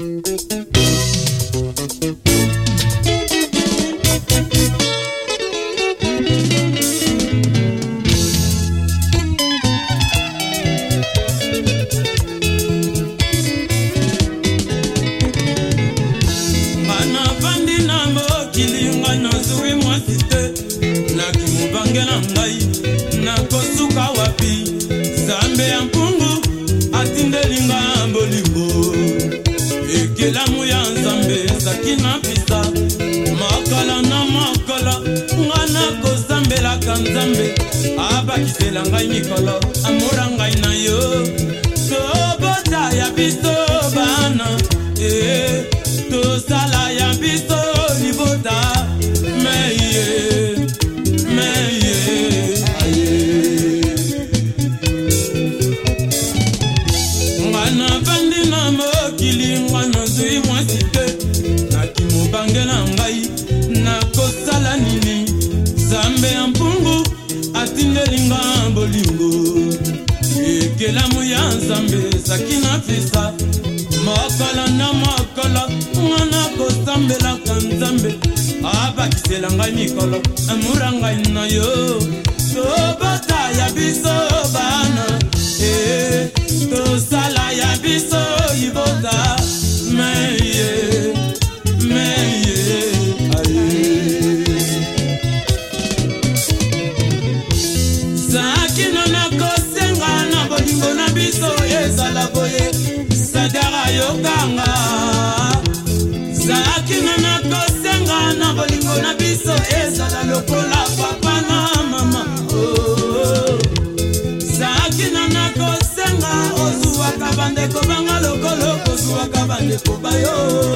Müzik kelamu ya nzambe ezaki na mpisa makala na makolo nga nakozambelaka nzambe abakisela ngai mikolo amora ngai na yo ezali mwasi te nakimobange na ngai nakosala nini nzambe ya mpungu atindelinga bolingo ekelamu ya nzambe ezaki na fisa mokolo na mokolo ngana kosambelaka nzambe abakisela ngai mikolo amura ngai na yo tobota ya biso bana eh. nakokinga na kosenga na bolingo na biso ezala lokola papa na mama zakina oh, oh, oh. na kosenga ozuwaka bandeko banga lokolo kozuwaka bandeko bayo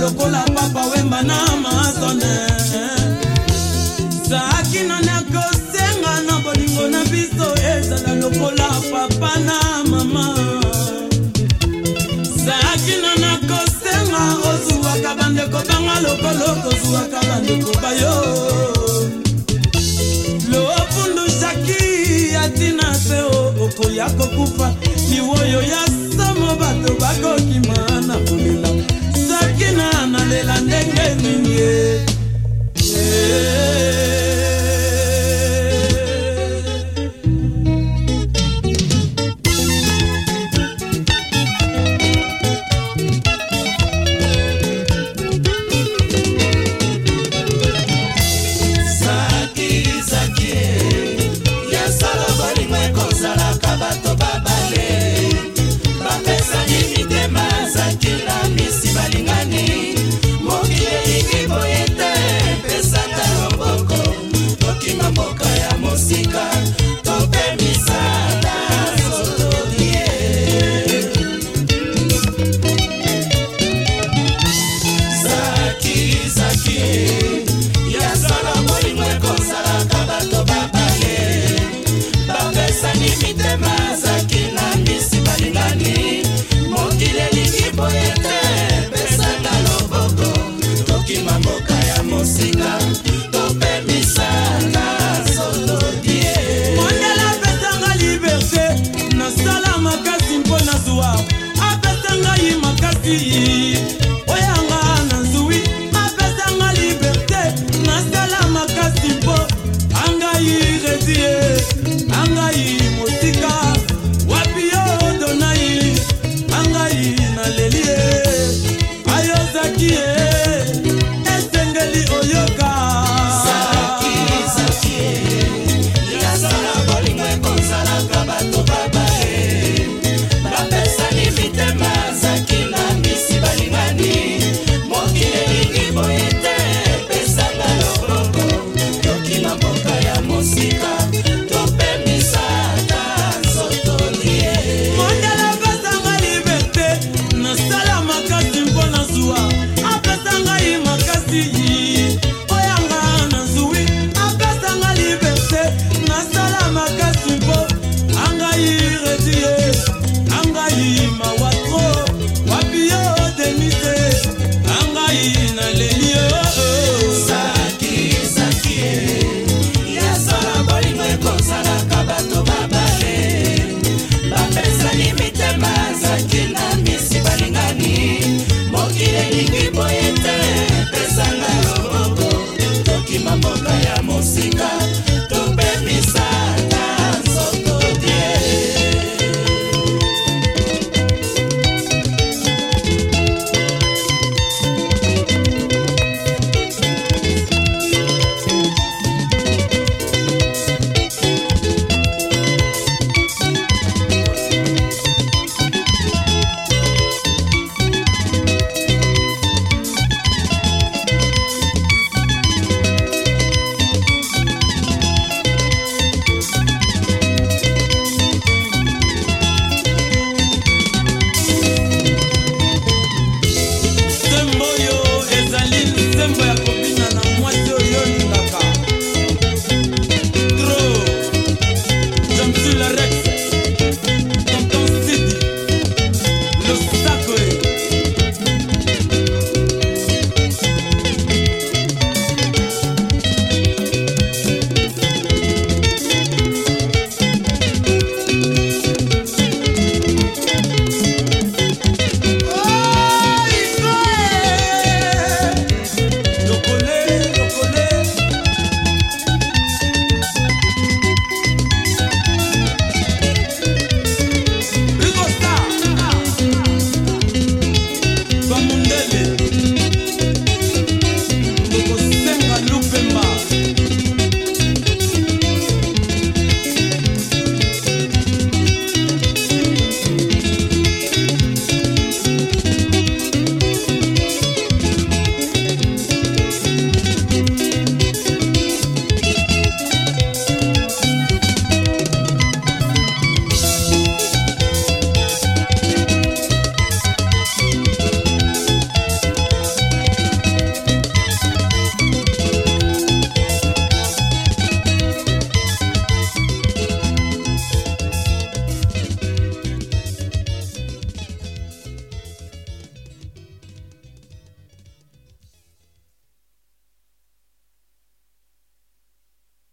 lokola papa wemba na masone sakino nakosenga na bolingo na biso ezala lokola papa na mama sakino nakosenga ozwwaka bandeko banga lokolo kozwwaka bandeko bayo lopundu shaki ya ntina se okoya kokufa liwoyo ya somo bato bakokima na kolela ntina nalela ndenge nini ye yeah.